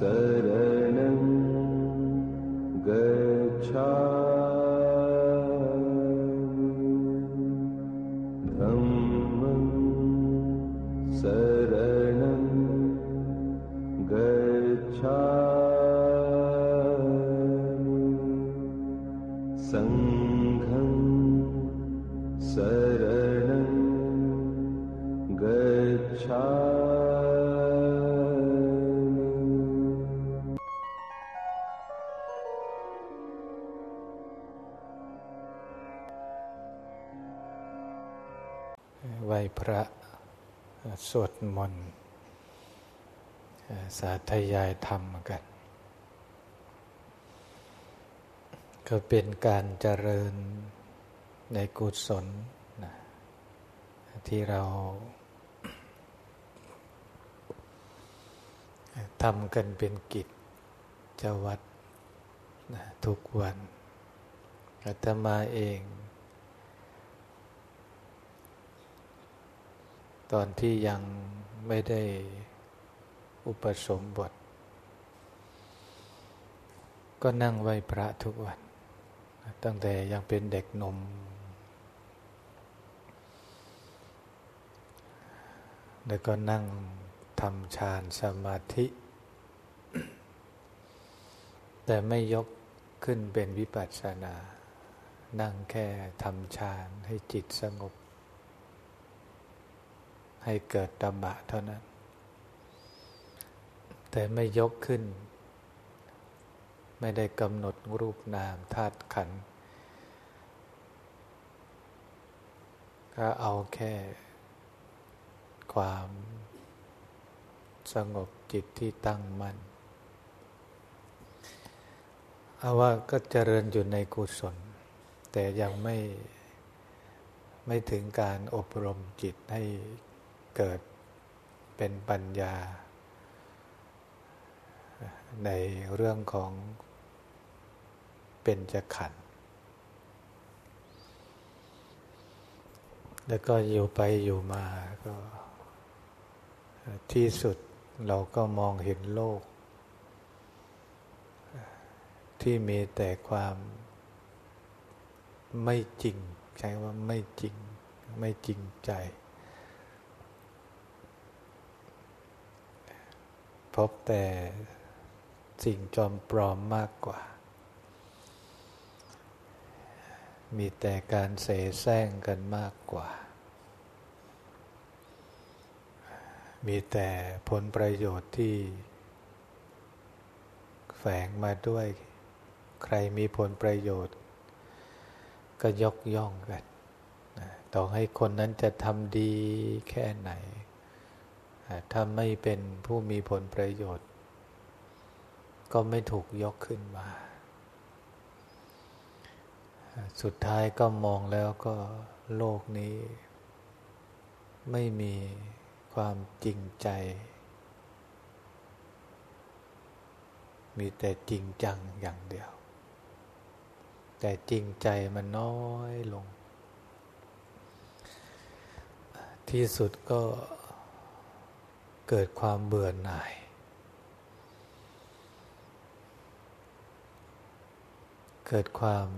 said. สวดมนต์สาธยายธรรมกัน ก็เป็นการเจริญในกุศลนะที่เราทำกันเป็นกิจจวัตรทุกวันอาตมาเอง ตอนที่ยังไม่ได้อุปสมบท ก็นั่งไหวพระทุกวัน ตั้งแต่ยังเป็นเด็กนมแล้วก็นั่งทำฌานสมาธิ แต่ไม่ยกขึ้นเป็นวิปัสสนา นั่งแค่ทำฌานให้จิตสงบ ให้เกิดตบะเท่านั้น แต่ไม่ยกขึ้น ไม่ได้กำหนดรูปนามธาตุขันก็เอาแค่ความสงบจิตที่ตั้งมัน่นเอาว่าก็เจริญอยู่ในกุศล แต่ยังไม่ไม่ถึงการอบรมจิตให้ เกิดเป็นปัญญา ในเรื่องของเป็นจะขัน แล้วก็อยู่ไปอยู่มาก็ที่สุดเราก็มองเห็นโลก ที่มีแต่ความไม่จริง ใช้ว่าไม่จริง ไม่จริงใจ พบแต่สิ่งจอมปลอมมากกว่า มีแต่การเสแสร้งกันมากกว่า มีแต่ผลประโยชน์ที่ แฝงมาด้วย ใครมีผลประโยชน์ ก็ยกย่องกันต่อให้คนนั้นจะทำดีแค่ไหน ถ้าไม่เป็นผู้มีผลประโยชน์ ก็ไม่ถูกยกขึ้นมา สุดท้ายก็มองแล้วก็โลกนี้ ไม่มีความจริงใจ มีแต่จริงจังอย่างเดียว แต่จริงใจมันน้อยลง ที่สุดก็ เกิดความเบื่อหน่าย เกิดความ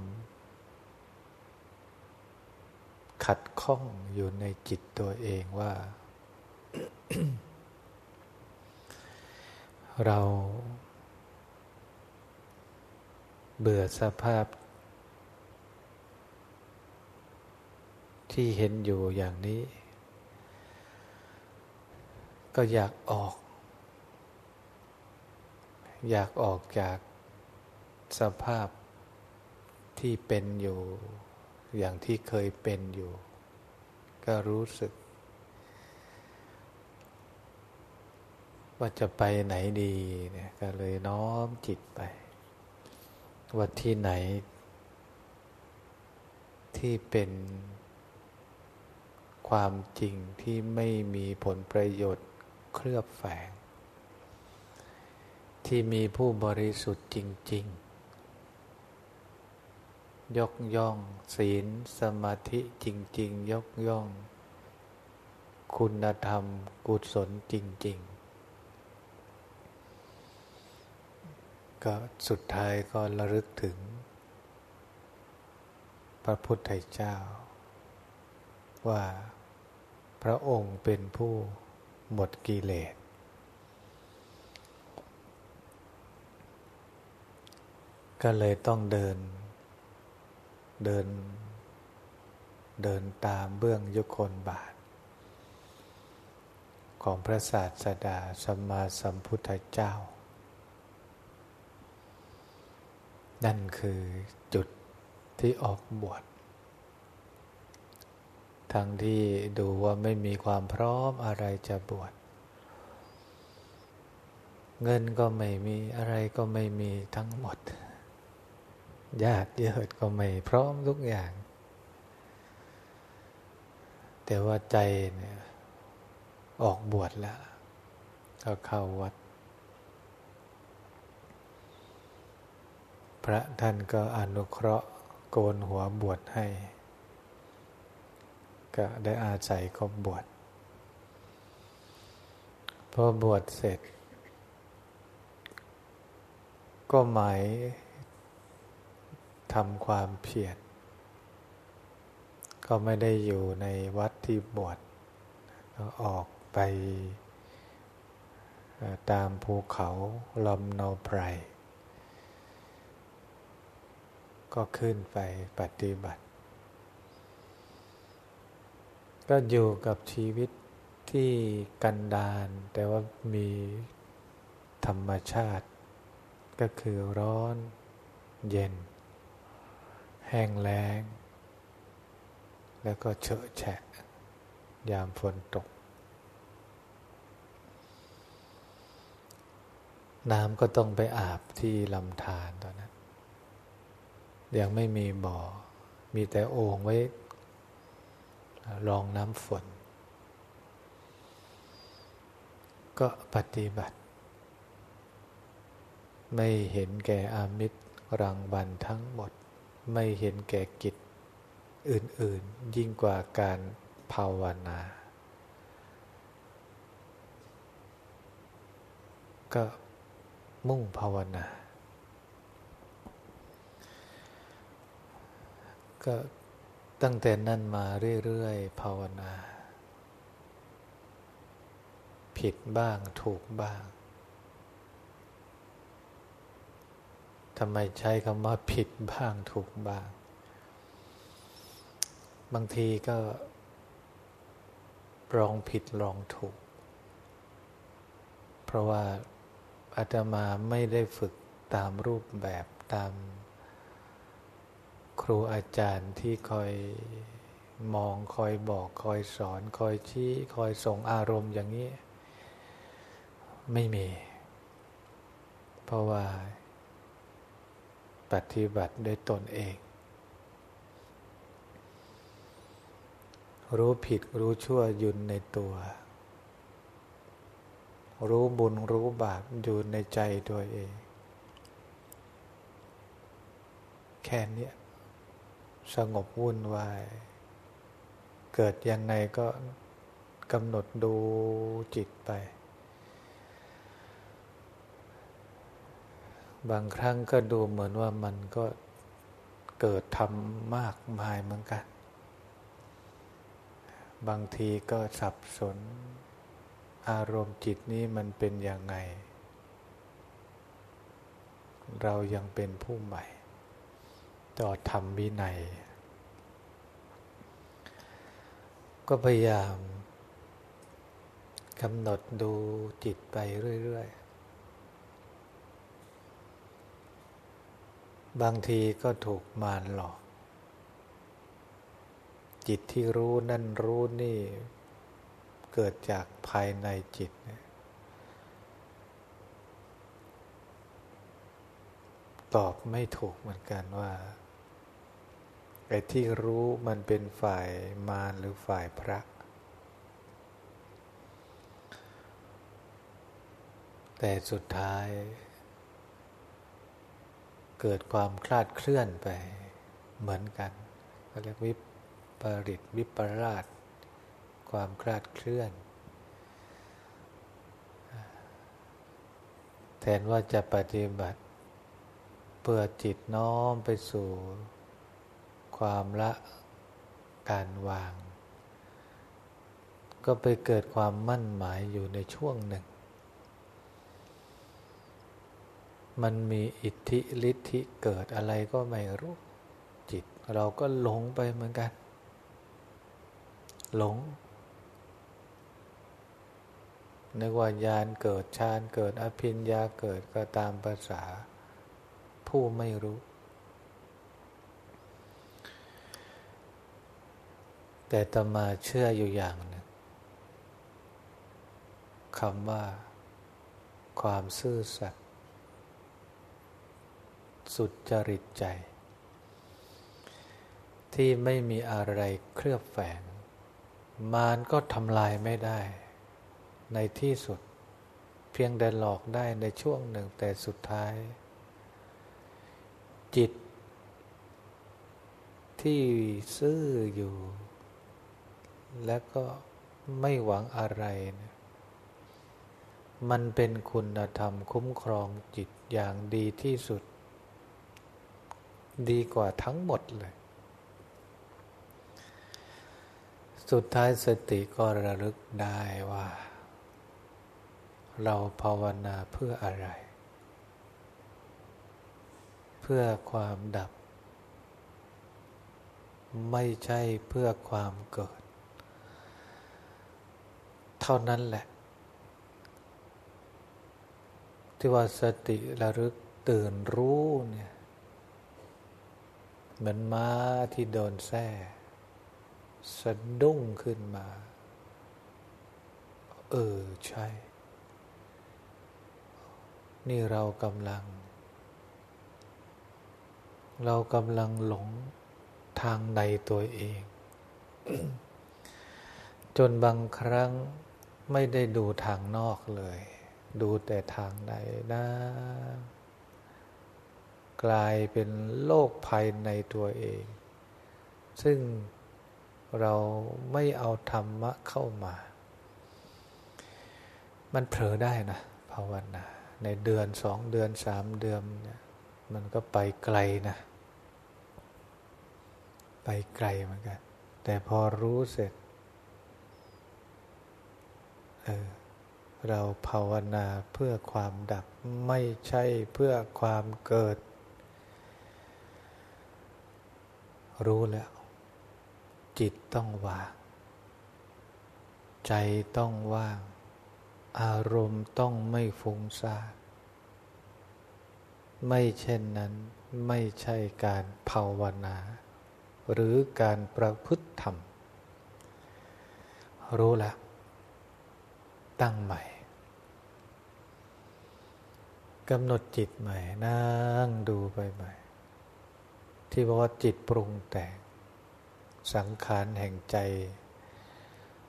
ขัดข้องอยู่ในจิตตัวเองว่า เราเบื่อสภาพ ที่เห็นอยู่อย่างนี้ ก็อยากออก อยากออกจากสภาพที่เป็นอยู่ อย่างที่เคยเป็นอยู่ ก็รู้สึก ว่าจะไปไหนดีเนี่ยก็เลยน้อมจิตไป ว่าที่ไหน ที่เป็นความจริงที่ไม่มีผลประโยชน์ เคลือบแฝง ที่มีผู้บริสุทธิ์จริง ๆ ยกย่องศีลสมาธิจริง ๆ ยกย่อง คุณธรรมกุศลจริง ๆ ก็สุดท้ายก็ระลึกถึง พระพุทธเจ้า ว่าพระองค์เป็นผู้ หมดกิเลส ก็เลยต้องเดิน เดิน เดินตามเบื้องยุคนบาท ของพระศาสดาสัมมาสัมพุทธเจ้า นั่นคือจุดที่ออกบวช ทั้งที่ดูว่าไม่มีความพร้อมอะไรจะบวช เงินก็ไม่มีอะไรก็ไม่มีทั้งหมด ญาติเยอะก็ไม่พร้อมทุกอย่าง แต่ว่าใจเนี่ยออกบวชแล้ว ก็เข้าวัด พระท่านก็อนุเคราะห์โกนหัวบวชให้ ก็ได้อาศัยเขาบวชพอบวชเสร็จ ก็หมายทำความเพียรก็ไม่ได้อยู่ในวัดที่บวชก็ออกไปตามภูเขาลำนาไพรก็ขึ้นไปปฏิบัติ ก็อยู่กับชีวิตที่กันดานแต่ว่ามีธรรมชาติ ก็คือร้อน เย็น แห้งแล้ง แล้วก็เฉอะแฉะ ยามฝนตก น้ำก็ต้องไปอาบที่ลำธารตอนนั้น ยังไม่มีบ่อ มีแต่โอ่งไว้ รองน้ำฝน ก็ปฏิบัติ ไม่เห็นแก่อามิตรรางวัลทั้งหมด ไม่เห็นแก่กิจอื่น ๆ ยิ่งกว่าการภาวนา ก็มุ่งภาวนา ก็ ตั้งแต่นั้นมาเรื่อยๆภาวนา ผิดบ้างถูกบ้างทำไมใช้คำว่าผิดบ้างถูกบ้าง บางทีก็ลองผิดลองถูก เพราะว่าอาตมาไม่ได้ฝึกตามรูปแบบตาม ครูอาจารย์ที่คอยมองคอยบอกคอยสอน คอยชี้คอยส่งอารมณ์อย่างนี้ ไม่มี เพราะว่า ปฏิบัติด้วยตนเอง รู้ผิดรู้ชั่วยุนในตัว รู้บุญรู้บาปอยู่ในใจตัวเอง แค่นี้ สงบวุ่นวาย เกิดยังไงก็กำหนดดูจิตไป บางครั้งก็ดูเหมือนว่ามันก็เกิดทำมากมายเหมือนกัน บางทีก็สับสน อารมณ์จิตนี้มันเป็นยังไง เรายังเป็นผู้ใหม่ ต่อธรรมวินัย ก็พยายามกำหนดดูจิตไปเรื่อย ๆ บางทีก็ถูกมารหลอก จิตที่รู้นั่นรู้นี่ เกิดจากภายในจิตตอบไม่ถูกเหมือนกันว่า ไอ้ที่รู้มันเป็นฝ่ายมารหรือฝ่ายพระ แต่สุดท้าย เกิดความคลาดเคลื่อนไปเหมือนกันเขาเรียกวิปริตวิปราช ความคลาดเคลื่อน แทนว่าจะปฏิบัติเพื่อจิตน้อมไปสู่ ความละการวาง ก็ไปเกิดความมั่นหมายอยู่ในช่วงหนึ่ง มันมีอิทธิฤทธิเกิดอะไรก็ไม่รู้จิต เราก็หลงไปเหมือนกัน หลงนึกว่าญาณเกิดฌานเกิดอภิญญาเกิดก็ตามภาษา ผู้ไม่รู้ แต่ตมาเชื่ออยู่อย่างนึงคำว่า ความซื่อสัตย์สุจริตใจ ที่ไม่มีอะไรเคลือบแฝง มารก็ทำลายไม่ได้ ในที่สุด เพียงแต่หลอกได้ในช่วงหนึ่งแต่สุดท้าย จิตที่ซื่ออยู่ และก็ไม่หวังอะไรนะมันเป็นคุณธรรมคุ้มครองจิตอย่างดีที่สุด ดีกว่าทั้งหมดเลย สุดท้ายสติก็ระลึกได้ว่า เราภาวนาเพื่ออะไร เพื่อความดับ ไม่ใช่เพื่อความเกิด เท่านั้นแหละ ที่ว่าสติระลึกตื่นรู้เนี่ย เหมือนม้าที่โดนแส้สะดุ้งขึ้นมา เออ ใช่ นี่เรากำลัง เรากำลังหลงทางในตัวเอง จนบางครั้ง ไม่ได้ดูทางนอกเลย ดูแต่ทางในนะกลายเป็นโลกภายในตัวเอง ซึ่งเราไม่เอาธรรมะเข้ามา มันเผลอได้นะภาวนา ในเดือนสองเดือนสามเดือนเนี่ยมันก็ไปไกลนะ ไปไกลเหมือนกัน แต่พอรู้เสร็จ เราภาวนาเพื่อความดับไม่ใช่เพื่อความเกิด รู้แล้ว จิตต้องว่าง ใจต้องว่าง อารมณ์ต้องไม่ฟุ้งซ่านไม่เช่นนั้นไม่ใช่การภาวนา หรือการประพฤติธรรม รู้และ ตั้งใหม่กำหนดจิตใหม่ นั่งดูไปใหม่ ที่บอกว่าจิตปรุงแต่ง สังขารแห่งใจ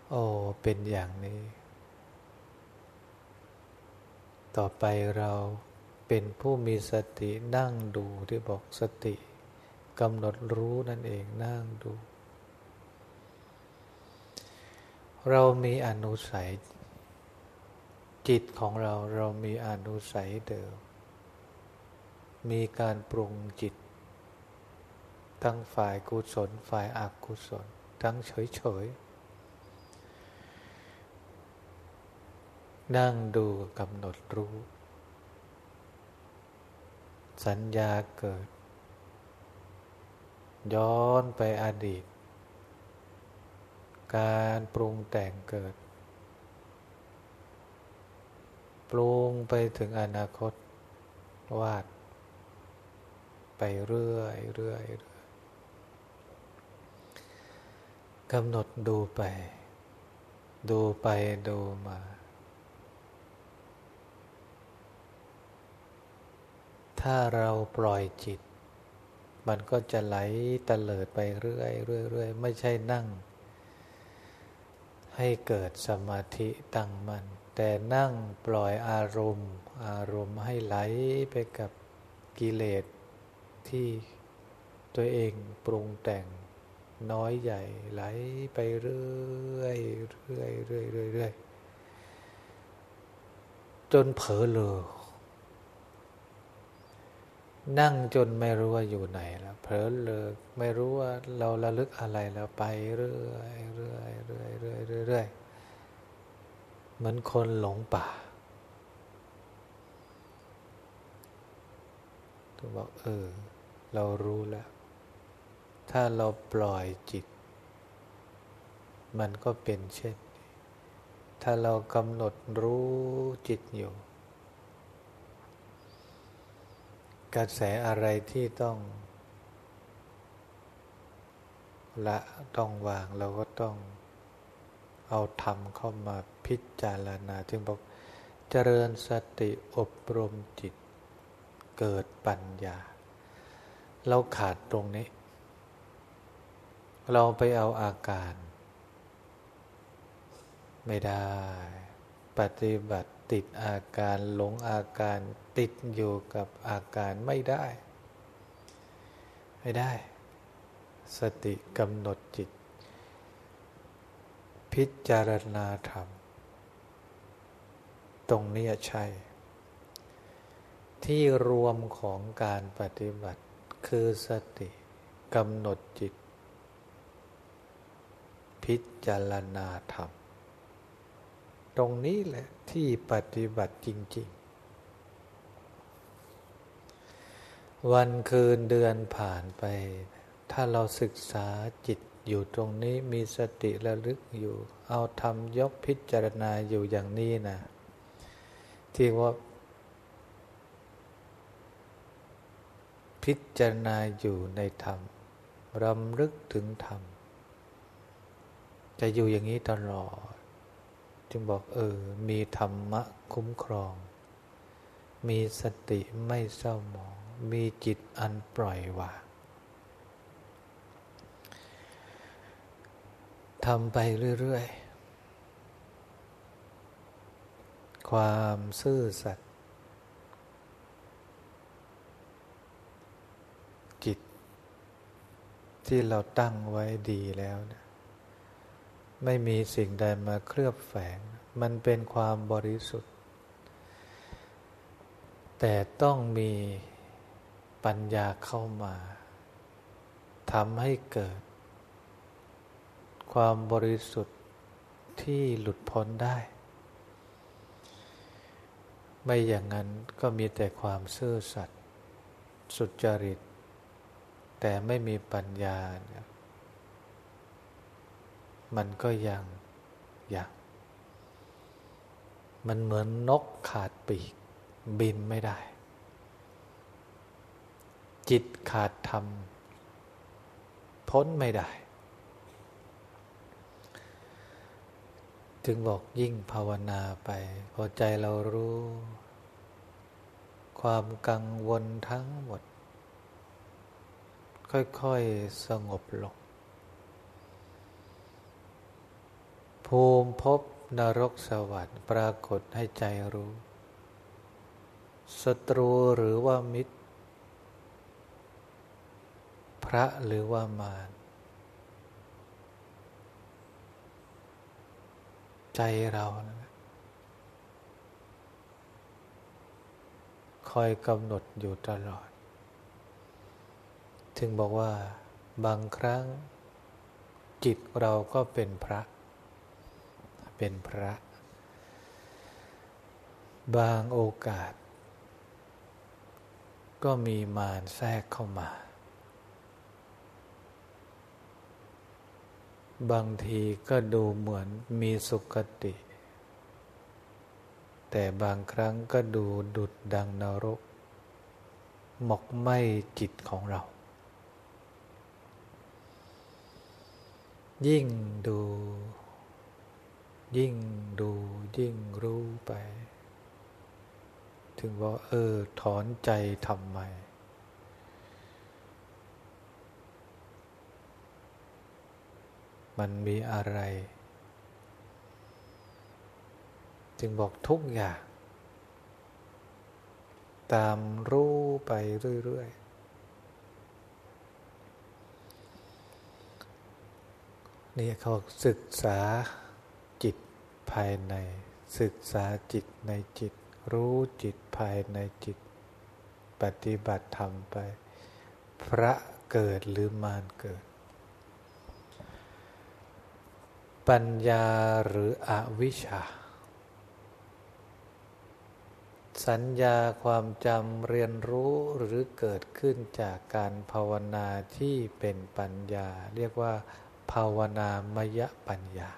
โอ้เป็นอย่างนี้ ต่อไปเราเป็นผู้มีสตินั่งดูที่บอกสติกำหนดรู้นั่นเองนั่งดู เรามีอนุสัย จิตของเราเรามีอนุสัยเดิม มีการปรุงจิต ทั้งฝ่ายกุศลฝ่ายอกุศล ทั้งเฉยๆนั่งดูกำหนดรู้ สัญญาเกิด ย้อนไปอดีต การปรุงแต่งเกิด ปรุงไปถึงอนาคต วาด ไปเรื่อยเรื่อยกำหนดดูไป ดูไปดูมา ถ้าเราปล่อยจิต มันก็จะไหลตะเลิดไปเรื่อยเรื่อยไม่ใช่นั่ง ให้เกิดสมาธิตั้งมัน่น แต่นั่งปล่อยอารมณ์ อารมณ์ให้ไหลไปกับกิเลสที่ตัวเองปรุงแต่งน้อยใหญ่ไหลไปเรื่อยเรื่อยเรื่อยเรื่อยจนเผลอเลยนั่งจนไม่รู้ว่าอยู่ไหนแล้วเพลินเลยไม่รู้ว่าเราระลึกอะไรแล้วไปเรื่อยเรื่อยเรื่อยเรื่อยเรื่อย เหมือนคนหลงป่าตัวบอกเออ เรารู้แล้ว ถ้าเราปล่อยจิต มันก็เป็นเช่นนี้ถ้าเรากำหนดรู้จิตอยู่ กระแสอะไรที่ต้องละต้องวางเราก็ต้อง เอาธรรมเข้ามาพิจารณา จึงบอกเจริญสติอบรมจิต เกิดปัญญา เราขาดตรงนี้ เราไปเอาอาการ ไม่ได้ ปฏิบัติติดอาการหลงอาการติดอยู่กับอาการไม่ได้ ไม่ได้ สติกำหนดจิต พิจารณาธรรม ตรงนี้ใช่ ที่รวมของการปฏิบัติคือสติกำหนดจิต พิจารณาธรรม ตรงนี้แหละที่ปฏิบัติจริง ๆ วันคืนเดือนผ่านไป ถ้าเราศึกษาจิต อยู่ตรงนี้มีสติระลึกอยู่ เอาทำยกพิจารณาอยู่อย่างนี้นะที่ว่า พิจารณาอยู่ในธรรมรำลึกถึงธรรม จะอยู่อย่างนี้ตลอด จึงบอกเออ มีธรรมะคุ้มครอง มีสติไม่เศร้าหมอง มีจิตอันปล่อยวาง ทำไปเรื่อย ๆ ความซื่อสัตย์จิต ที่เราตั้งไว้ดีแล้วนะไม่มีสิ่งใดมาเคลือบแฝง มันเป็นความบริสุทธิ์ แต่ต้องมีปัญญาเข้ามาทำให้เกิด ความบริสุทธิ์ที่หลุดพ้นได้ ไม่อย่างนั้นก็มีแต่ความซื่อสัตย์สุจริต แต่ไม่มีปัญญา มันก็ยังยังมันเหมือนนกขาดปีก บินไม่ได้ จิตขาดธรรม พ้นไม่ได้ จึงบอกยิ่งภาวนาไป พอใจเรารู้ ความกังวลทั้งหมด ค่อยๆสงบลง ภูมิภพนรกสวรรค์ปรากฏให้ใจรู้ศัตรูหรือว่ามิตร พระหรือว่ามาร ใจเรา คอยกำหนดอยู่ตลอด ถึงบอกว่า บางครั้ง จิตเราก็เป็นพระ เป็นพระ บางโอกาส ก็มีมารแทรกเข้ามา บางทีก็ดูเหมือนมีสุขติ แต่บางครั้งก็ดูดุดดังนรก หมกไหมจิตของเรา ยิ่งดู ยิ่งดูยิ่งรู้ไป ถึงว่าเออ ถอนใจทำไม มันมีอะไร จึงบอกทุกอย่าง ตามรู้ไปเรื่อย ๆ นี่เขาศึกษาจิตภายใน ศึกษาจิตในจิต รู้จิตภายในจิต ปฏิบัติธรรมไป พระเกิดหรือมารเกิด ปัญญาหรืออวิชชา สัญญาความจำเรียนรู้หรือเกิดขึ้นจากการภาวนาที่เป็นปัญญา เรียกว่า ภาวนามยปัญญา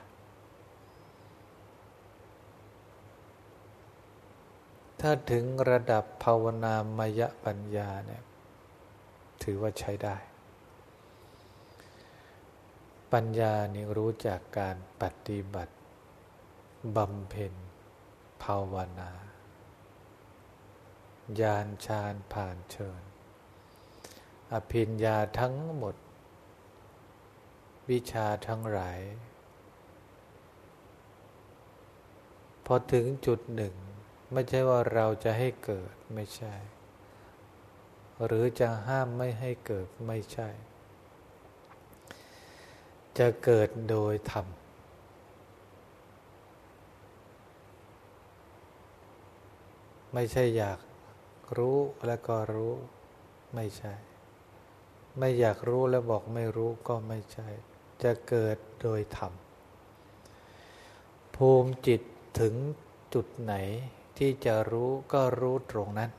ถ้าถึงระดับภาวนามยปัญญาเนี่ยถือว่าใช้ได้ ปัญญานี่รู้จากการปฏิบัติบำเพ็ญภาวนาญาณชาญผ่านเชิญ อภิญญาทั้งหมด วิชาทั้งหลาย พอถึงจุดหนึ่ง ไม่ใช่ว่าเราจะให้เกิดไม่ใช่ หรือจะห้ามไม่ให้เกิดไม่ใช่ จะเกิดโดยธรรม ไม่ใช่อยากรู้แล้วก็รู้ไม่ใช่ ไม่อยากรู้แล้วบอกไม่รู้ก็ไม่ใช่ จะเกิดโดยธรรม ภูมิจิตถึงจุดไหนที่จะรู้ก็รู้ตรงนั้น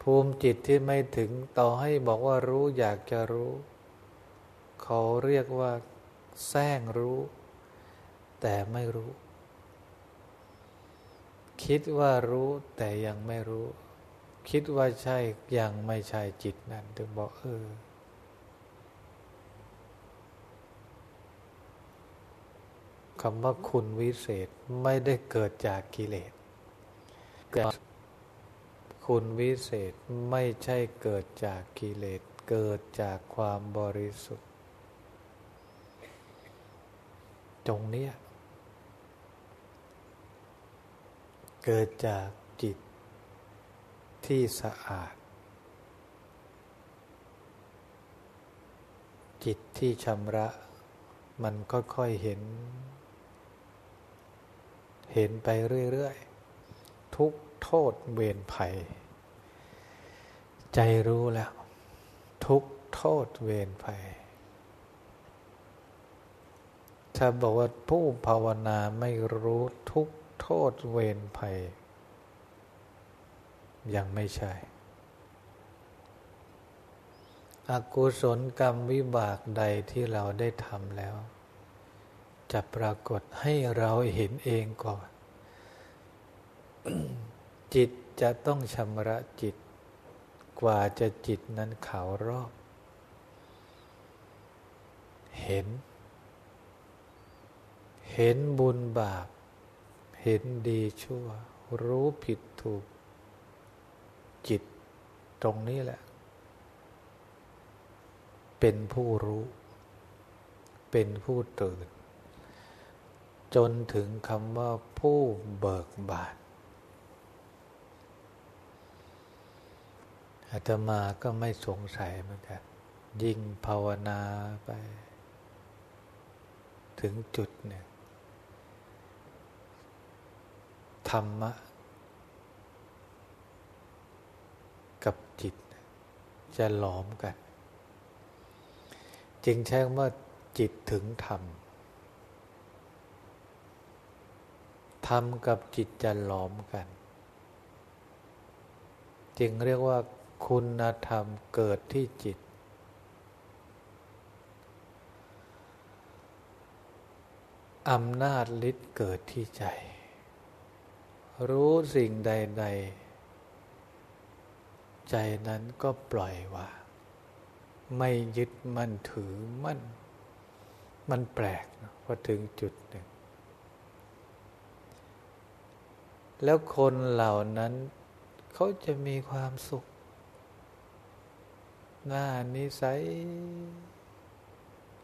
ภูมิจิตที่ไม่ถึงต่อให้บอกว่ารู้อยากจะรู้ เขาเรียกว่าแซงรู้ แต่ไม่รู้ คิดว่ารู้แต่ยังไม่รู้ คิดว่าใช่ยังไม่ใช่จิตนั้นถึงบอกเออคำว่าคุณวิเศษไม่ได้เกิดจากกิเลสคุณวิเศษไม่ใช่เกิดจากกิเลส เกิดจากความบริสุทธิ์ ตรงนี้เกิดจากจิตที่สะอาด จิตที่ชำระ มันค่อยๆเห็น เห็นไปเรื่อยๆ ทุกโทษเวรภัย ใจรู้แล้ว ทุกโทษเวรภัย ถ้าบอกว่าผู้ภาวนาไม่รู้ทุกโทษเวรภัย ยังไม่ใช่ อกุศลกรรมวิบากใดที่เราได้ทำแล้ว จะปรากฏให้เราเห็นเองก่อน จิตจะต้องชำระจิต กว่าจะจิตนั้นขาวรอบ เห็น เห็นบุญบาป เห็นดีชั่ว รู้ผิดถูก จิตตรงนี้แหละ เป็นผู้รู้ เป็นผู้ตื่น จนถึงคำว่าผู้เบิกบานอาตมาก็ไม่สงสัยเหมือนกันยิ่งภาวนาไป ถึงจุดหนึ่งธ รรมะ กับจิต จะหลอมกัน จึงใช้คว่าจิตถึงธรรมธรรมกับจิตจะหลอมกัน จึงเรียกว่าคุณธรรมเกิดที่จิต อำนาจฤทธิ์เกิดที่ใจ รู้สิ่งใดๆใจนั้นก็ปล่อยวางไม่ยึดมั่นถือมั่น มันแปลกนะพอถึงจุดหนึ่ง แล้วคนเหล่านั้น เขาจะมีความสุข หน้านิสัย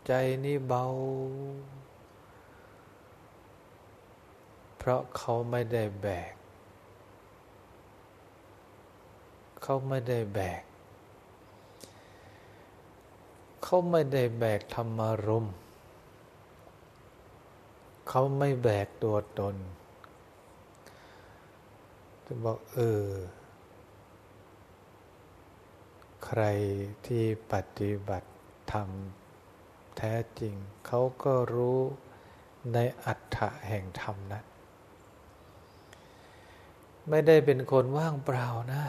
ใจนี่เบา เพราะเขาไม่ได้แบก เขาไม่ได้แบก เขาไม่ได้แบกธรรมารมเขาไม่แบกตัวตน จะบอกเออ ใครที่ปฏิบัติธรรมแท้จริง เขาก็รู้ในอัฏฐะแห่งธรรมนั้น ไม่ได้เป็นคนว่างเปล่านะ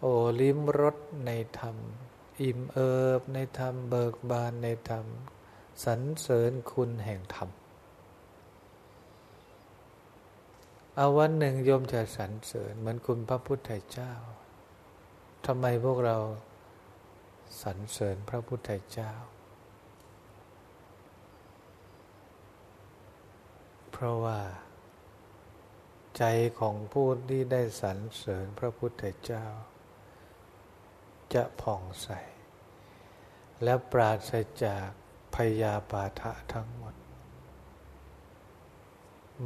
โอ้ลิ้มรสในธรรม อิ่มเอิบในธรรม เบิกบานในธรรมสรรเสริญคุณแห่งธรรม เอาวันหนึ่งโยมจะสรรเสริญเหมือนคุณพระพุทธเจ้าทำไมพวกเราสรรเสริญพระพุทธเจ้า เพราะว่า ใจของผู้ที่ได้สรรเสริญพระพุทธเจ้า จะผ่องใส และปราศจากพยาบาทะทั้งหมด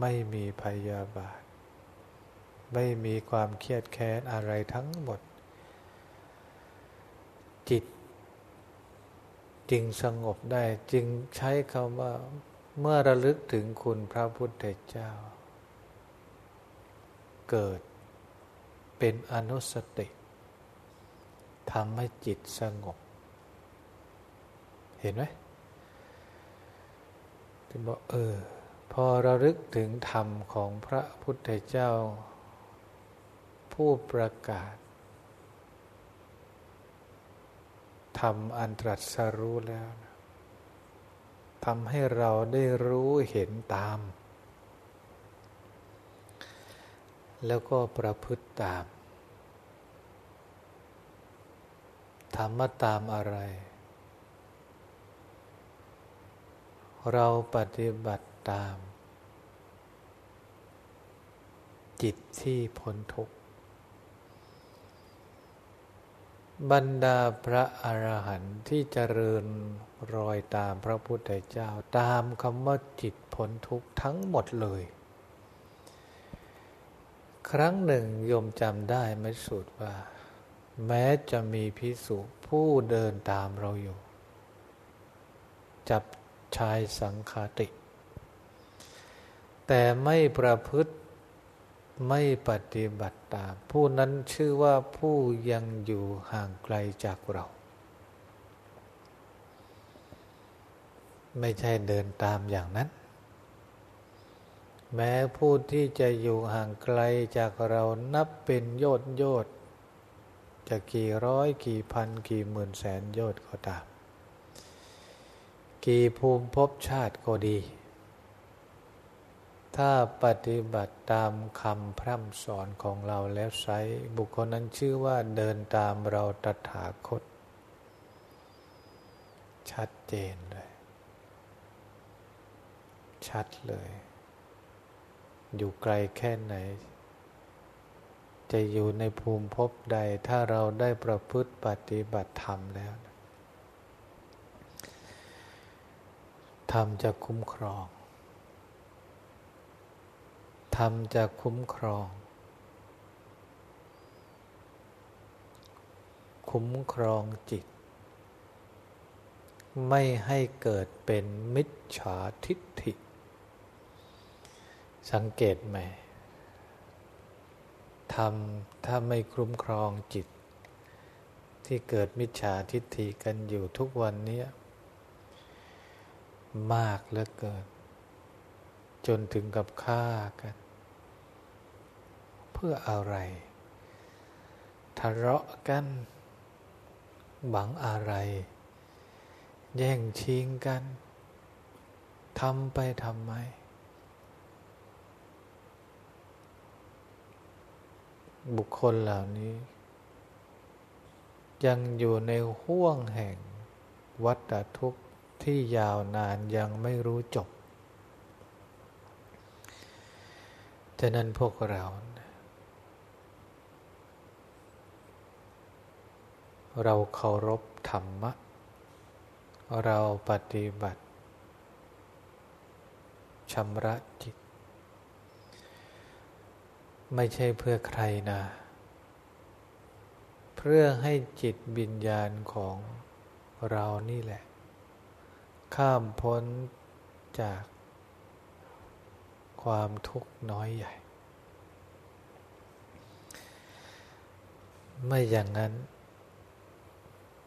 ไม่มีพยาบาท ไม่มีความเครียดแค้นอะไรทั้งหมด จิตจึงสงบได้จึงใช้คำว่าเมื่อระลึกถึงคุณพระพุทธเจ้า เกิด เป็นอนุสติทำให้จิตสงบ เห็นไหมที่บอกเออ พอระลึกถึงธรรมของพระพุทธเจ้า ผู้ประกาศทำอันตรัสรู้แล้วทำให้เราได้รู้เห็นตาม แล้วก็ประพฤติตามธรรมตามอะไร เราปฏิบัติตาม จิตที่พ้นทุกข์บรรดาพระอรหันต์ที่เจริญรอยตามพระพุทธเจ้าตามคำว่าจิตพ้นทุกข์ทั้งหมดเลย ครั้งหนึ่งโยมจำได้ไหมสุดว่า แม้จะมีพิสุผู้เดินตามเราอยู่ จับชายสังขาติ แต่ไม่ประพฤติไม่ปฏิบัติตาม ผู้นั้นชื่อว่าผู้ยังอยู่ห่างไกลจากเรา ไม่ใช่เดินตามอย่างนั้น แม้ผู้ที่จะอยู่ห่างไกลจากเรานับเป็นโยดโยดจะกี่ร้อยกี่พันกี่หมื่นแสนโยดก็ตาม กี่ภูมิภพชาติก็ดี ถ้าปฏิบัติตามคำพร่ำสอนของเราแล้วใช้บุคคลนั้นชื่อว่าเดินตามเราตถาคต ชัดเจนเลย ชัดเลย อยู่ไกลแค่ไหน จะอยู่ในภูมิภพใดถ้าเราได้ประพฤติปฏิบัติธรรมแล้ว ธรรมจะคุ้มครอง ธรรมจะคุ้มครอง คุ้มครองจิตไม่ให้เกิดเป็นมิจฉาทิฏฐิ สังเกตไหมทำถ้าไม่คุ้มครองจิต ที่เกิดมิจฉาทิฏฐิกันอยู่ทุกวันนี้มากเหลือเกิน จนถึงกับฆ่ากัน เพื่ออะไรทะเลาะกันหวังอะไร แย่งชิงกันทำไปทำไม บุคคลเหล่านี้ ยังอยู่ในห่วงแห่งวัฏทุกข์ที่ยาวนานยังไม่รู้จบ ฉะนั้นพวกเรา เราเคารพธรรมะ เราปฏิบัติชำระจิต ไม่ใช่เพื่อใครนะ เพื่อให้จิตบิญญาณของเรานี่แหละ ข้ามพ้นจากความทุกข์น้อยใหญ่ ไม่อย่างนั้น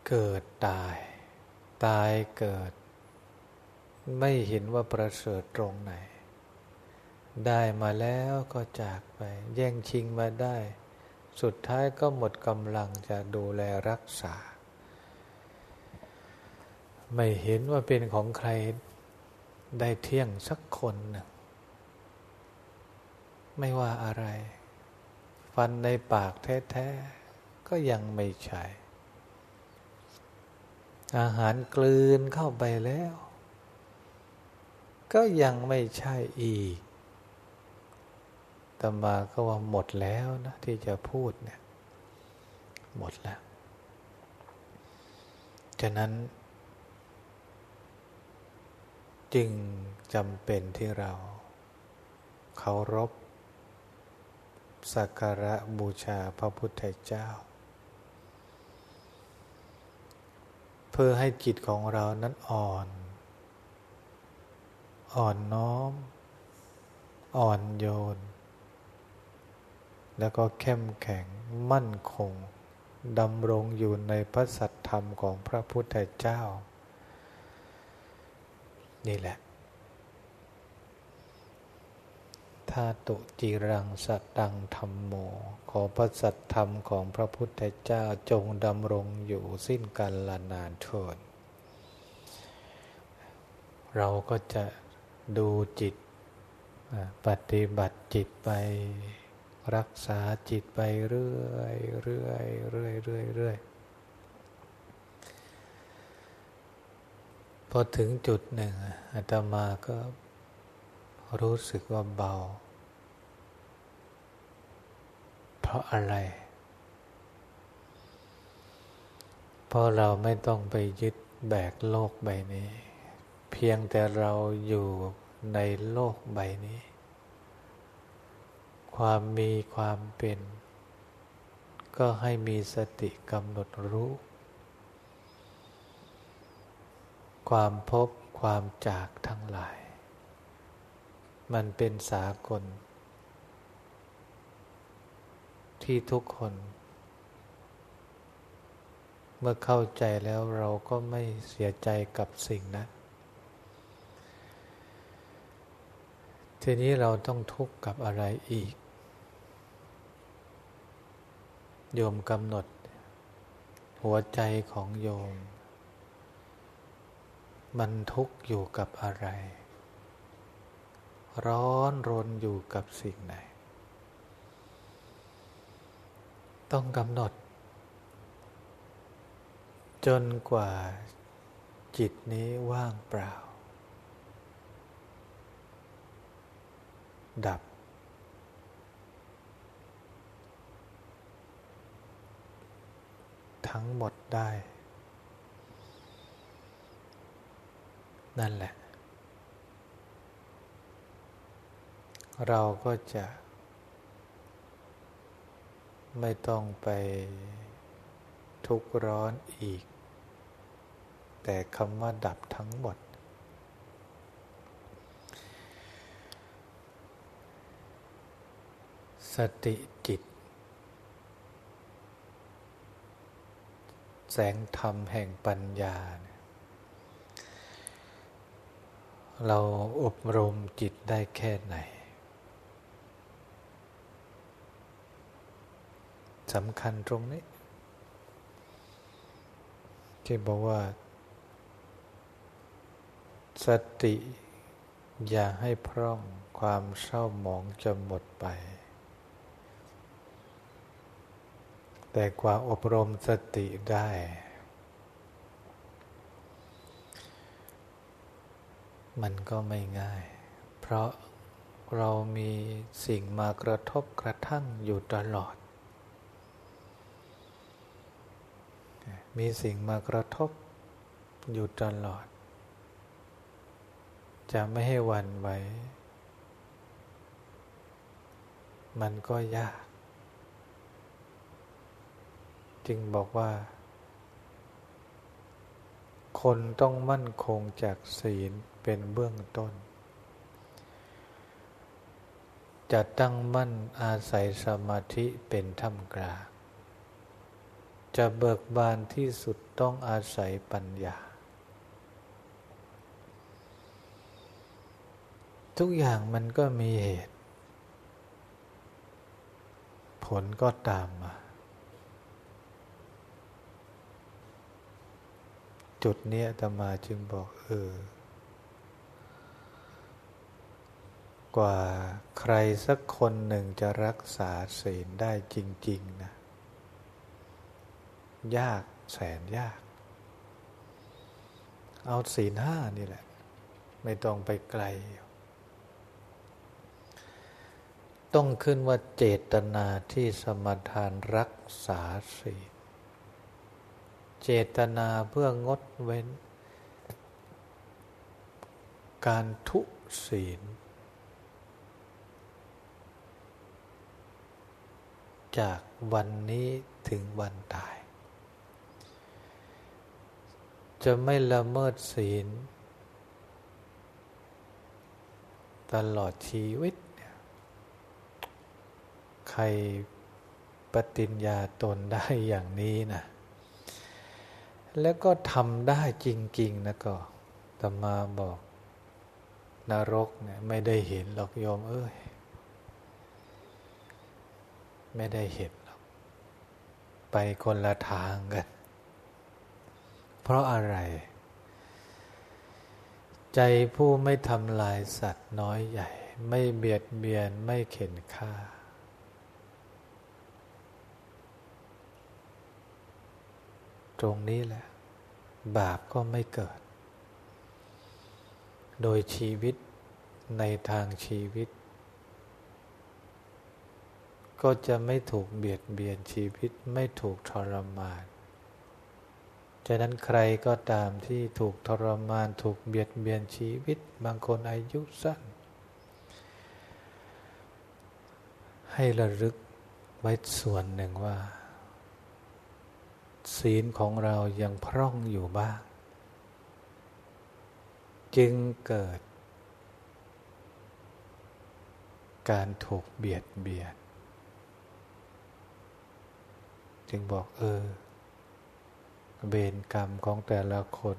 เกิดตาย ตายเกิด ไม่เห็นว่าประเสริฐตรงไหน ได้มาแล้วก็จากไป แย่งชิงมาได้ สุดท้ายก็หมดกำลังจะดูแลรักษา ไม่เห็นว่าเป็นของใครได้เที่ยงสักคนหนึ่งไม่ว่าอะไร ฟันในปากแท้ๆ ก็ยังไม่ใช่อาหารกลืนเข้าไปแล้ว ก็ยังไม่ใช่อีก ตมาก็ว่าหมดแล้วนะที่จะพูดเนี่ย หมดแล้ว ฉะนั้น จึงจำเป็นที่เราเคารพสักการะบูชาพระพุทธเจ้า เพื่อให้จิตของเรานั้นอ่อน อ่อนน้อม อ่อนโยน แล้วก็เข้มแข็งมั่นคงดำรงอยู่ในพระสัทธรรมของพระพุทธเจ้า นี่แหละธาตุจิรังสัตตังธรรมโม ขอพระสัตธรรมของพระพุทธเจ้าจงดำรงอยู่สิ้นกาลนานเถิดเราก็จะดูจิตปฏิบัติจิตไป รักษาจิตไปเรื่อยเรื่อยเรื่อยเรื่อยเรื่อยพอถึงจุดหนึ่งอาตมาก็รู้สึกว่าเบา เพราะอะไร เพราะเราไม่ต้องไปยึดแบกโลกใบนี้ เพียงแต่เราอยู่ในโลกใบนี้ ความมีความเป็น ก็ให้มีสติกำหนดรู้ ความพบความจากทั้งหลาย มันเป็นสากล ที่ทุกคน เมื่อเข้าใจแล้วเราก็ไม่เสียใจกับสิ่งนั้นทีนี้เราต้องทุกข์กับอะไรอีก โยมกำหนด หัวใจของโยม มันทุกข์อยู่กับอะไร ร้อนรนอยู่กับสิ่งไหน ต้องกำหนด จนกว่าจิตนี้ว่างเปล่า ดับ ทั้งหมดได้ นั่นแหละ เราก็จะไม่ต้องไปทุกข์ร้อนอีก แต่คำว่าดับทั้งหมด สติจิต แสงธรรมแห่งปัญญา เราอบรมจิตได้แค่ไหนสำคัญตรงนี้ ที่บอกว่า สติอย่าให้พร่องความเศร้าหมองจะหมดไป แต่กว่าอบรมสติได้ มันก็ไม่ง่าย เพราะเรามีสิ่งมากระทบกระทั่งอยู่ตลอด มีสิ่งมากระทบอยู่ตลอด จะไม่ให้วันไหว มันก็ยาก จึงบอกว่า คนต้องมั่นคงจากศีลเป็นเบื้องต้น จะตั้งมั่นอาศัยสมาธิเป็นท่ามกลางจะเบิกบานที่สุดต้องอาศัยปัญญา ทุกอย่างมันก็มีเหตุ ผลก็ตามมา จุดนี้ตมาจึงบอกเออ กว่าใครสักคนหนึ่งจะรักษาศีลได้จริง ๆ นะ ยากแสนยาก เอาศีลห้านี่แหละ ไม่ต้องไปไกล ต้องขึ้นว่าเจตนาที่สมทานรักษาศีล เจตนาเพื่องดเว้น การทุศีล จากวันนี้ถึงวันตาย จะไม่ละเมิดศีล ตลอดชีวิต ใครปฏิญญาตนได้อย่างนี้นะ แล้วก็ทำได้จริง ๆ นะก็ตมาบอกนรกเนี่ยไม่ได้เห็นหรอกโยมเอ้ย ไม่ได้เห็นหรอก ไปคนละทางกัน เพราะอะไร ใจผู้ไม่ทำลายสัตว์น้อยใหญ่ ไม่เบียดเบียนไม่เข็นฆ่า ตรงนี้แหละ บาปก็ไม่เกิด โดยชีวิตในทางชีวิต ก็จะไม่ถูกเบียดเบียนชีวิตไม่ถูกทรมานฉะนั้นใครก็ตามที่ถูกทรมานถูกเบียดเบียนชีวิต บางคนอายุสั้น ให้ระลึกไว้ส่วนหนึ่งว่า ศีลของเรายังพร่องอยู่บ้าง จึงเกิด การถูกเบียดเบียน จึงบอกเออ เวรกรรมของแต่ละคน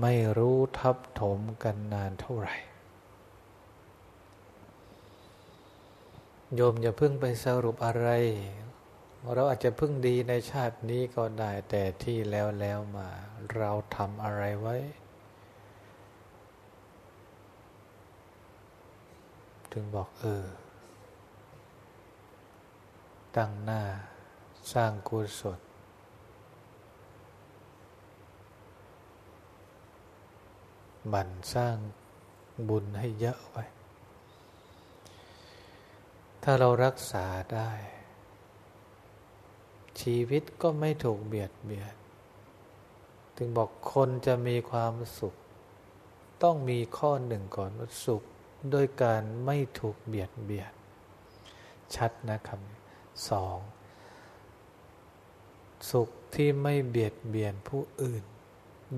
ไม่รู้ทับถมกันนานเท่าไหร่โยมอย่าเพิ่งไปสรุปอะไร เราอาจจะพึ่งดีในชาตินี้ก็ได้แต่ที่แล้วแล้วมา เราทำอะไรไว้ ถึงบอกเออ ตั้งหน้าสร้างกุศลมันสร้างบุญให้เยอะไว้ ถ้าเรารักษาได้ ชีวิตก็ไม่ถูกเบียดเบียนถึงบอกคนจะมีความสุข ต้องมีข้อหนึ่งก่อนว่าสุขด้วยการไม่ถูกเบียดเบียนชัดนะครับสองสุขที่ไม่เบียดเบียนผู้อื่น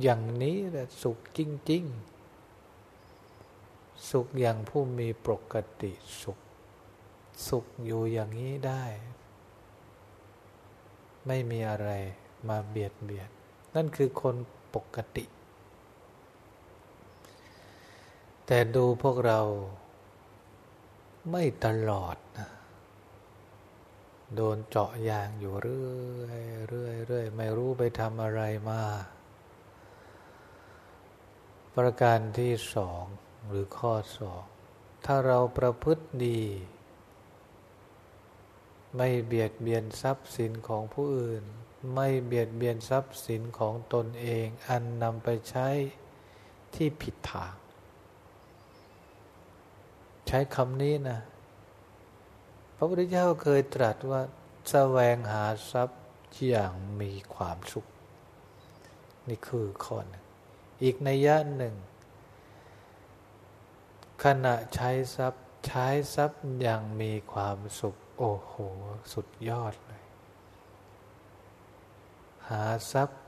อย่างนี้แหละสุขจริง ๆ สุขอย่างผู้มีปกติสุข สุขอยู่อย่างนี้ได้ ไม่มีอะไรมาเบียดเบียนนั่นคือคนปกติ แต่ดูพวกเราไม่ตลอดนะโดนเจาะยางอยู่เรื่อยเรื่อยเรื่อยไม่รู้ไปทำอะไรมา ประการที่สองหรือข้อสอง ถ้าเราประพฤติดี ไม่เบียดเบียนทรัพย์สินของผู้อื่น ไม่เบียดเบียนทรัพย์สินของตนเอง อันนำไปใช้ที่ผิดทาง ใช้คำนี้นะ พระพุทธเจ้าเคยตรัสว่าแสวงหาทรัพย์อย่างมีความสุข นี่คือข้อหนึ่งอีกในยะหนึ่ง ขณะใช้ทรัพย์ ใช้ทรัพย์อย่างมีความสุข โอ้โห สุดยอดเลย หาทรัพย์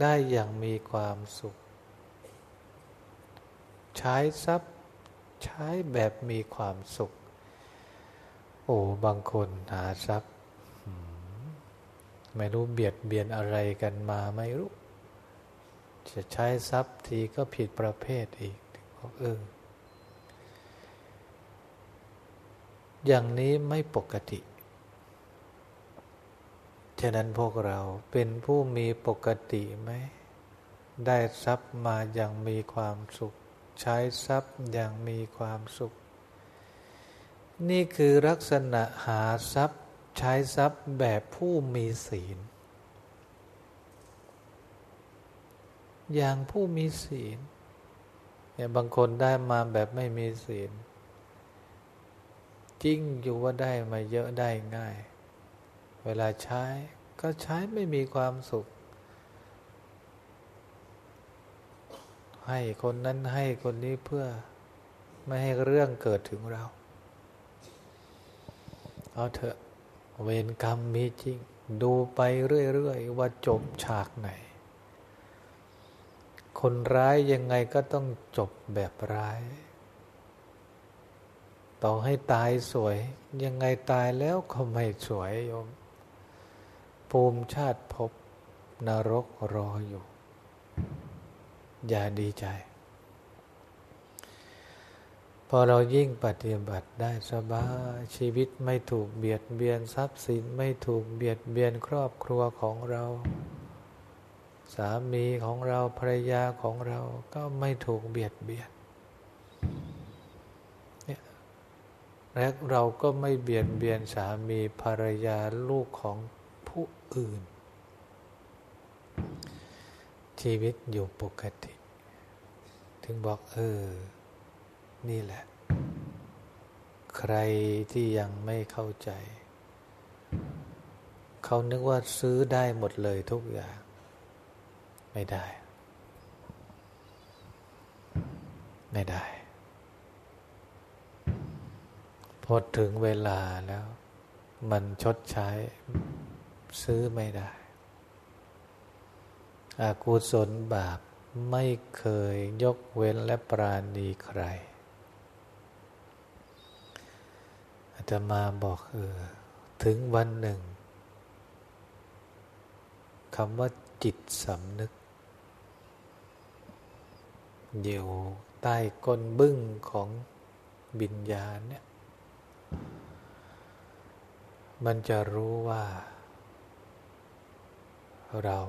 ได้อย่างมีความสุข ใช้ทรัพย์ใช้แบบมีความสุข โอ้บางคนหาทรัพย์ไม่รู้เบียดเบียนอะไรกันมาไม่รู้ จะใช้ทรัพย์ทีก็ผิดประเภทอีกเออ อย่างนี้ไม่ปกติ ฉะนั้นพวกเราเป็นผู้มีปกติไหม ได้ทรัพย์มาอย่างมีความสุข ใช้ทรัพย์อย่างมีความสุข นี่คือลักษณะหาทรัพย์ ใช้ทรัพย์แบบผู้มีศีล อย่างผู้มีศีลเนี่ยบางคนได้มาแบบไม่มีศีล จริงอยู่ว่าได้มาเยอะได้ง่าย เวลาใช้ก็ใช้ไม่มีความสุข ให้คนนั้นให้คนนี้เพื่อไม่ให้เรื่องเกิดถึงเรา เอาเถอะเวรกรรมมีจริง ดูไปเรื่อยๆว่าจบฉากไหน คนร้ายยังไงก็ต้องจบแบบร้าย ต่อให้ตายสวย ยังไงตายแล้วก็ไม่สวยโยม ภูมิชาติพบนรกรออยู่ อย่าดีใจ พอเรายิ่งปฏิบัติได้สบายชีวิตไม่ถูกเบียดเบียนทรัพย์สินไม่ถูกเบียดเบียนครอบครัวของเรา สามีของเราภรรยาของเราก็ไม่ถูกเบียดเบียน และเราก็ไม่เบียดเบียนสามีภรรยาลูกของผู้อื่น ชีวิตอยู่ปกติ ถึงบอกเออ นี่แหละ ใครที่ยังไม่เข้าใจ เขานึกว่าซื้อได้หมดเลยทุกอย่าง ไม่ได้ ไม่ได้ พอถึงเวลาแล้ว มันชดใช้ซื้อไม่ได้ อากุศลบาปไม่เคยยกเว้นและปราณีใคร อาจจะมาบอกเออถึงวันหนึ่งคำว่าจิตสำนึกอยู่ใต้ก้นบึ้งของบิญญาณเนี่ย มันจะรู้ว่า เรา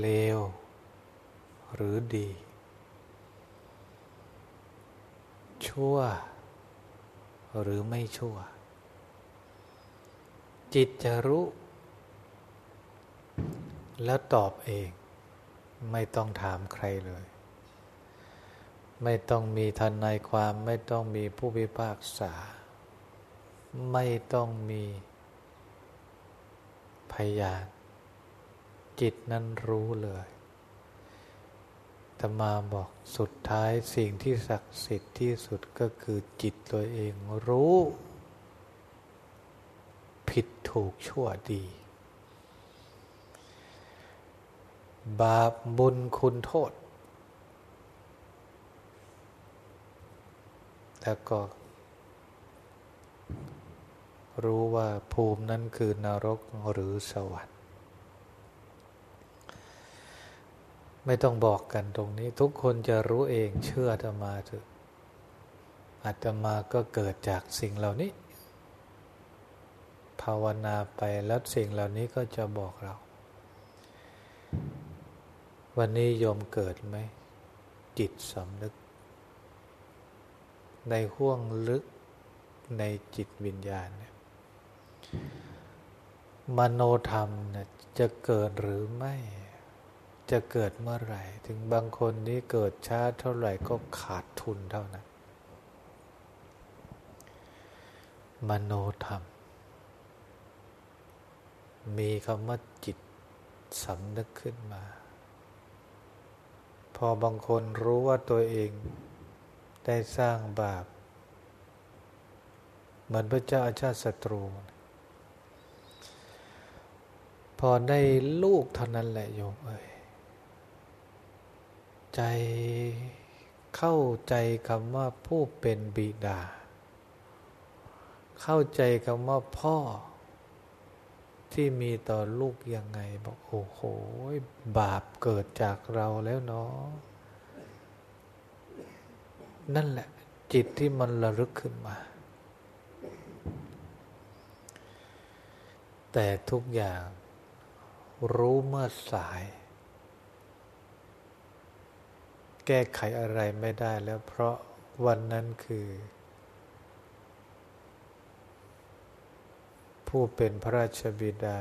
เลว หรือดี ชั่ว หรือไม่ชั่ว จิตจะรู้ แล้วตอบเอง ไม่ต้องถามใครเลย ไม่ต้องมีทนายความไม่ต้องมีผู้พิพากษา ไม่ต้องมีพยานจิตนั้นรู้เลยธรรมาบอกสุดท้ายสิ่งที่ศักดิ์สิทธิ์ที่สุดก็คือจิตตัวเองรู้ ผิดถูกชั่วดี บาปบุญคุณโทษ แล้วก็ รู้ว่าภูมินั้นคือนรกหรือสวรรค์ ไม่ต้องบอกกันตรงนี้ ทุกคนจะรู้เองเชื่อธรรมาเถอะอาตมาก็เกิดจากสิ่งเหล่านี้ ภาวนาไปแล้วสิ่งเหล่านี้ก็จะบอกเรา วันนี้โยมเกิดไหม จิตสำนึก ในห่วงลึกในจิตวิญญาณเนี่ยมโนธรรมเนี่ยจะเกิดหรือไม่ จะเกิดเมื่อไหร่ ถึงบางคนนี้เกิดช้าเท่าไหร่ก็ขาดทุนเท่านั้น มโนธรรม มีคำว่าจิตสำนึกขึ้นมา พอบางคนรู้ว่าตัวเอง ได้สร้างบาป เหมือนพระเจ้าอาชาติศัตรู พอได้ลูกเท่านั้นแหละโยมเอ้ยใจเข้าใจคำว่าผู้เป็นบิดา เข้าใจคำว่าพ่อ ที่มีต่อลูกยังไงบอกโอ้โหบาปเกิดจากเราแล้วเนาะ นั่นแหละ จิตที่มันระลึกขึ้นมา แต่ทุกอย่างรู้เมื่อสาย แก้ไขอะไรไม่ได้แล้วเพราะวันนั้นคือ ผู้เป็นพระราชบิดา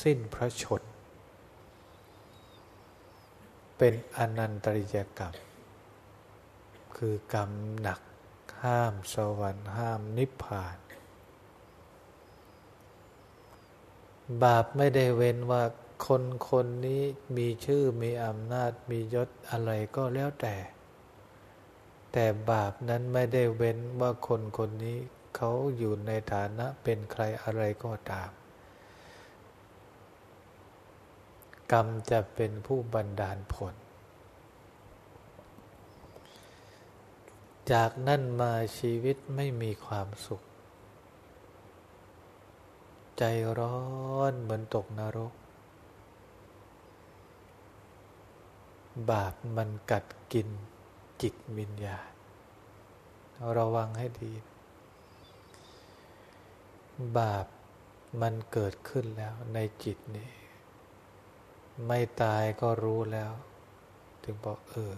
สิ้นพระชน เป็นอนันตริยกรรม คือกรรมหนัก ห้ามสวรรค์ห้ามนิพพาน บาปไม่ได้เว้นว่าคนคนนี้มีชื่อมีอำนาจมียศอะไรก็แล้วแต่ แต่บาปนั้นไม่ได้เว้นว่าคนคนนี้เขาอยู่ในฐานะเป็นใครอะไรก็ตาม กรรมจะเป็นผู้บันดาลผล จากนั้นมาชีวิตไม่มีความสุข ใจร้อนเหมือนตกนรก บาปมันกัดกินจิตวิญญาณระวังให้ดี บาปมันเกิดขึ้นแล้วในจิตนี้ไม่ตายก็รู้แล้ว ถึงบอกเออ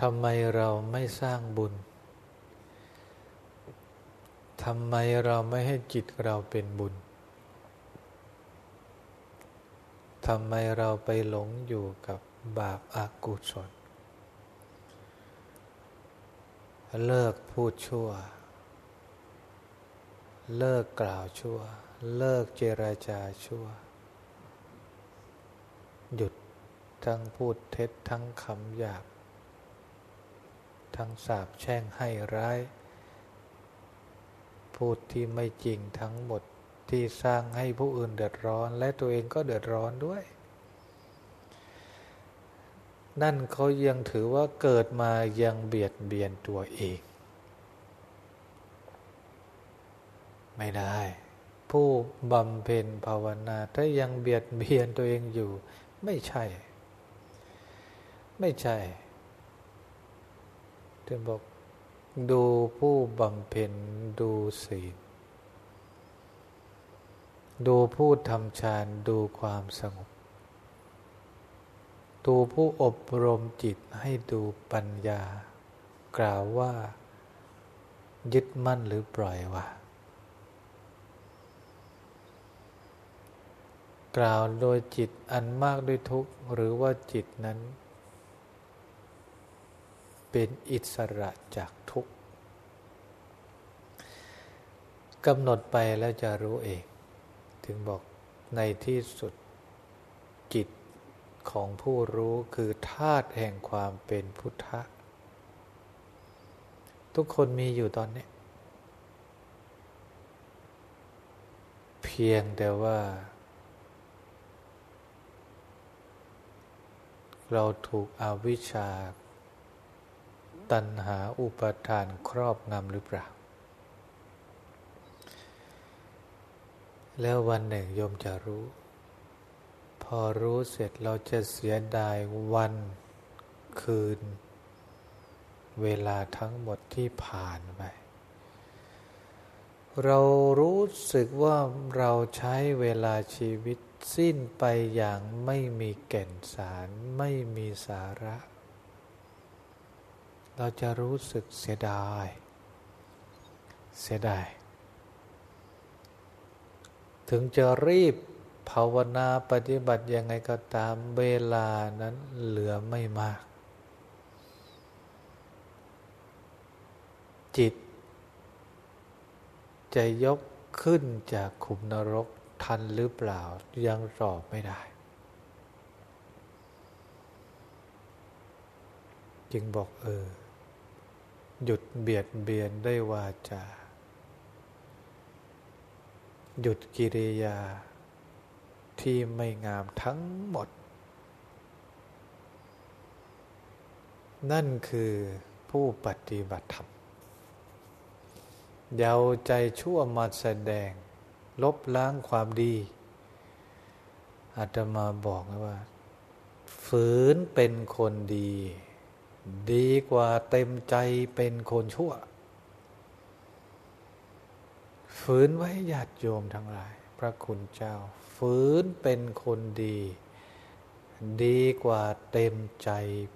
ทำไมเราไม่สร้างบุญ ทำไมเราไม่ให้จิตเราเป็นบุญ ทำไมเราไปหลงอยู่กับบาปอากุศล เลิกพูดชั่ว เลิกกล่าวชั่ว เลิกเจรจาชั่ว หยุดทั้งพูดเท็จทั้งคำหยาบ ทั้งสาบแช่งให้ร้าย พูดที่ไม่จริงทั้งหมดที่สร้างให้ผู้อื่นเดือดร้อน และตัวเองก็เดือดร้อนด้วย นั่นเขายังถือว่าเกิดมายังเบียดเบียนตัวเอง ไม่ได้ ผู้บำเพ็ญภาวนาถ้ายังเบียดเบียนตัวเองอยู่ ไม่ใช่ ไม่ใช่ ถึงบอกดูผู้บำเพ็ญดูศีล ดูผู้ทำฌานดูความสงบ ดูผู้อบรมจิตให้ดูปัญญา กล่าวว่า ยึดมั่นหรือปล่อยวะกล่าวโดยจิตอันมากด้วยทุกข์หรือว่าจิตนั้น เป็นอิสระจากทุกข์กำหนดไปแล้วจะรู้เอง ถึงบอกในที่สุดจิตของผู้รู้คือธาตุแห่งความเป็นพุทธะ ทุกคนมีอยู่ตอนนี้ เพียงแต่ว่า เราถูกอวิชชา ตัณหาอุปทานครอบงำหรือเปล่า แล้ววันหนึ่งโยมจะรู้ พอรู้เสร็จเราจะเสียดายวันคืน เวลาทั้งหมดที่ผ่านไป เรารู้สึกว่าเราใช้เวลาชีวิตสิ้นไปอย่างไม่มีแก่นสารไม่มีสาระ เราจะรู้สึกเสียดาย เสียดาย ถึงจะรีบภาวนาปฏิบัติยังไงก็ตามเวลานั้นเหลือไม่มาก จิต จะยกขึ้นจากขุมนรกทันหรือเปล่ายังตอบไม่ได้ จึงบอกเออ หยุดเบียดเบียนได้วาจา หยุดกิริยาที่ไม่งามทั้งหมด นั่นคือผู้ปฏิบัติธรรมเยาใจชั่วมาแสดง ลบล้างความดีอาตมาบอกว่า ฝืนเป็นคนดี ดีกว่าเต็มใจเป็นคนชั่ว ฝืนไว้ญาติโยมทั้งหลาย พระคุณเจ้า ฝืนเป็นคนดี ดีกว่าเต็มใจ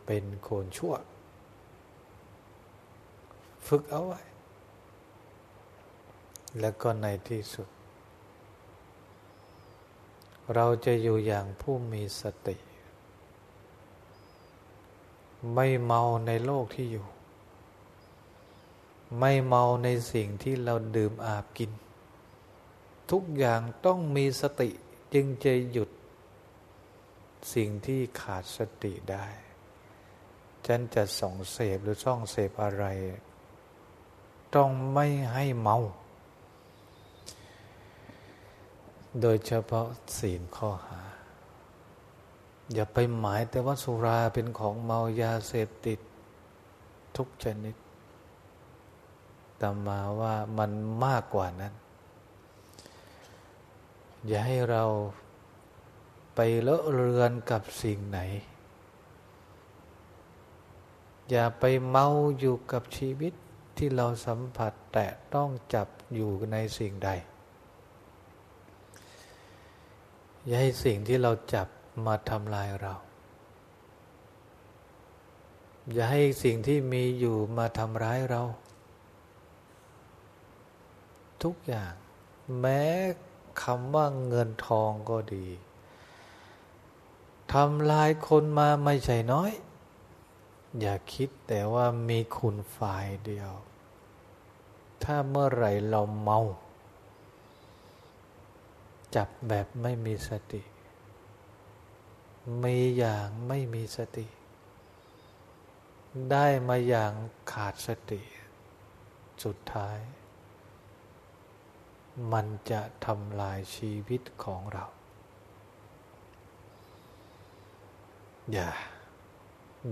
เป็นคนชั่ว ฝึกเอาไว้ แล้วก็ในที่สุด เราจะอยู่อย่างผู้มีสติ ไม่เมาในโลกที่อยู่ ไม่เมาในสิ่งที่เราดื่มอาบกิน ทุกอย่างต้องมีสติจึงจะหยุด สิ่งที่ขาดสติได้ ฉันจะส่องเสพหรือช่องเสพอะไร ต้องไม่ให้เมา โดยเฉพาะศีลข้อหา อย่าไปหมายแต่ว่าสุราเป็นของเมายาเสพติด ทุกชนิดแต่มาว่ามันมากกว่านั้น อย่าให้เราไปเลอะเรือนกับสิ่งไหน อย่าไปเมาอยู่กับชีวิตที่เราสัมผัสแต่ต้องจับอยู่ในสิ่งใด อย่าให้สิ่งที่เราจับ มาทำลายเรา อย่าให้สิ่งที่มีอยู่มาทำร้ายเรา ทุกอย่าง แม้คำว่าเงินทองก็ดีทำลายคนมาไม่ใช่น้อย อย่าคิดแต่ว่ามีคุณฝ่ายเดียว ถ้าเมื่อไหร่เราเมา จับแบบไม่มีสติ มีอย่างไม่มีสติ ได้มาอย่างขาดสติ สุดท้าย มันจะทำลายชีวิตของเรา อย่า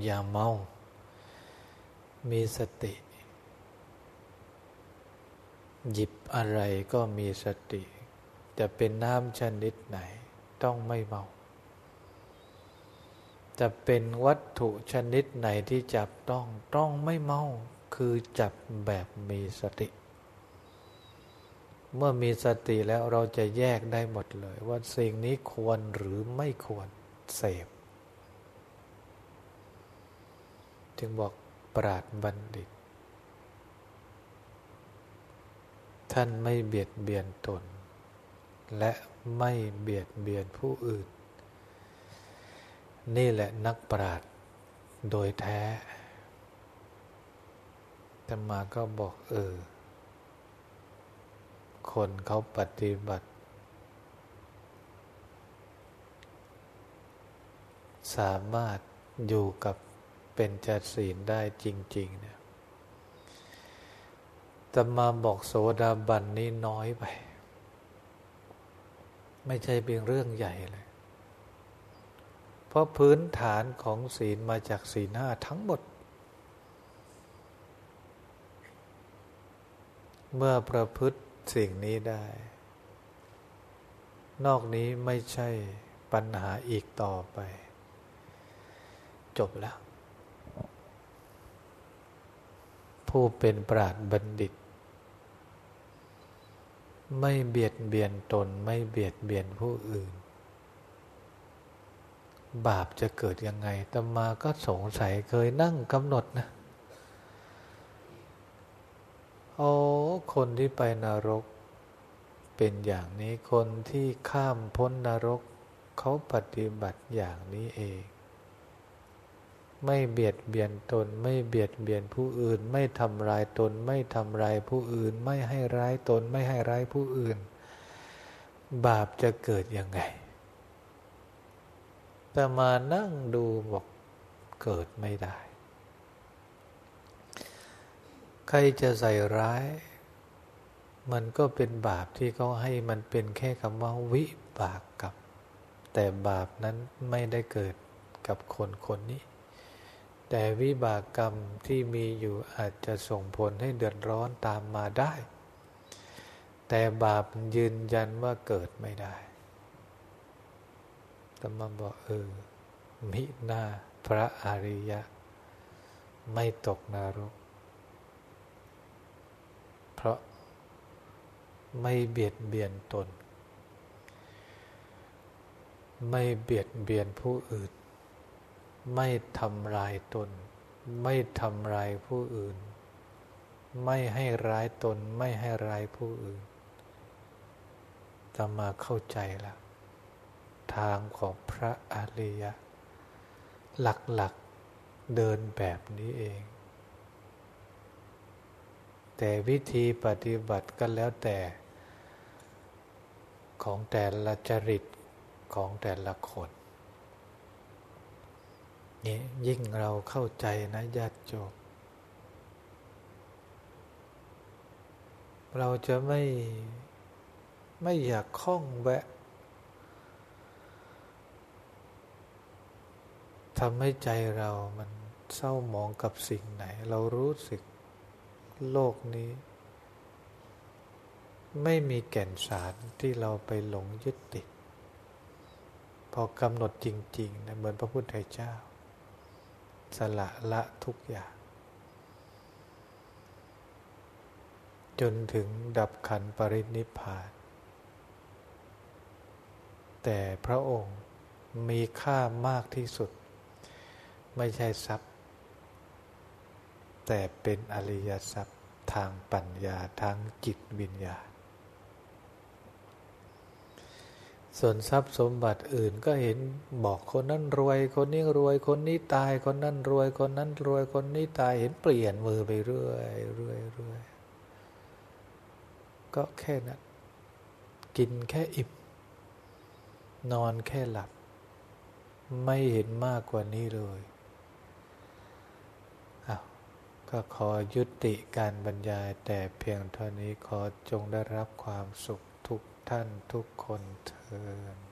อย่าเมา มีสติ หยิบอะไรก็มีสติ จะเป็นน้ำชนิดไหน ต้องไม่เมา จะเป็นวัตถุชนิดไหนที่จับต้องต้องไม่เมาคือจับแบบมีสติ เมื่อมีสติแล้วเราจะแยกได้หมดเลย ว่าสิ่งนี้ควรหรือไม่ควรเสพ จึงบอกปราดบัณฑิต ท่านไม่เบียดเบียนตน และไม่เบียดเบียนผู้อื่น นี่แหละนักปราชญ์โดยแท้แต่มาก็บอกเออ คนเขาปฏิบัติ สามารถอยู่กับเป็นจัดศีลได้จริง ๆ เนี่ยแต่มาบอกโสดาบันนี้น้อยไป ไม่ใช่เป็นเรื่องใหญ่เลย เพราะพื้นฐานของศีลมาจากศีลห้าทั้งหมด เมื่อประพฤติสิ่งนี้ได้ นอกนี้ไม่ใช่ปัญหาอีกต่อไป จบแล้ว ผู้เป็นปราดบัณฑิต ไม่เบียดเบียนตนไม่เบียดเบียนผู้อื่น บาปจะเกิดยังไงตมาก็สงสัยเคยนั่งกำหนดนะโอ้คนที่ไปนรก เป็นอย่างนี้คนที่ข้ามพ้นนรก เขาปฏิบัติอย่างนี้เอง ไม่เบียดเบียนตน ไม่เบียดเบียนผู้อื่น ไม่ทำร้ายตน ไม่ทำร้ายผู้อื่น ไม่ให้ร้ายตน ไม่ให้ร้ายผู้อื่น บาปจะเกิดยังไง แต่มานั่งดูบอกเกิดไม่ได้ ใครจะใส่ร้าย มันก็เป็นบาปที่เขาให้มันเป็นแค่คำว่าวิบากกับแต่บาปนั้นไม่ได้เกิดกับคนคนนี้ แต่วิบากกรรมที่มีอยู่อาจจะส่งผลให้เดือดร้อนตามมาได้ แต่บาปยืนยันว่าเกิดไม่ได้ ตมาบอกเออ มิหน้าพระอริยะ ไม่ตกนรก เพราะไม่เบียดเบียนตน ไม่เบียดเบียนผู้อื่น ไม่ทำลายตน ไม่ทำลายผู้อื่น ไม่ให้ร้ายตน ไม่ให้ร้ายผู้อื่นตมาเข้าใจแล้ว ทางของพระอริยะ หลักๆเดินแบบนี้เอง แต่วิธีปฏิบัติก็แล้วแต่ ของแต่ละจริตของแต่ละคนนี่ยิ่งเราเข้าใจนะญาติโยมเราจะไม่ไม่อยากคล้องแวะ ทำให้ใจเรามันเศร้าหมองกับสิ่งไหน เรารู้สึกโลกนี้ ไม่มีแก่นสารที่เราไปหลงยึดติด พอกำหนดจริงๆนะเหมือนพระพุทธเจ้า สละละทุกอย่าง จนถึงดับขันปรินิพพาน แต่พระองค์มีค่ามากที่สุด ไม่ใช่ทรัพย์ แต่เป็นอริยทรัพย์ทางปัญญาทางจิตวิญญาณส่วนทรัพย์สมบัติอื่นก็เห็นบอกคนนั้นรวย คนนี้รวยคนนี้ตายคนนั้นรวย คนนั้นรวยคนนี้ตายเห็นเปลี่ยนมือไปเรื่อยเรื่อยเรื่อยก็แค่นั้นกินแค่อิ่มนอนแค่หลับ ไม่เห็นมากกว่านี้เลยอา ก็ขอยุติการบรรยายแต่เพียงเท่านี้ขอจงได้รับความสุขทุกท่านทุกคนเทอ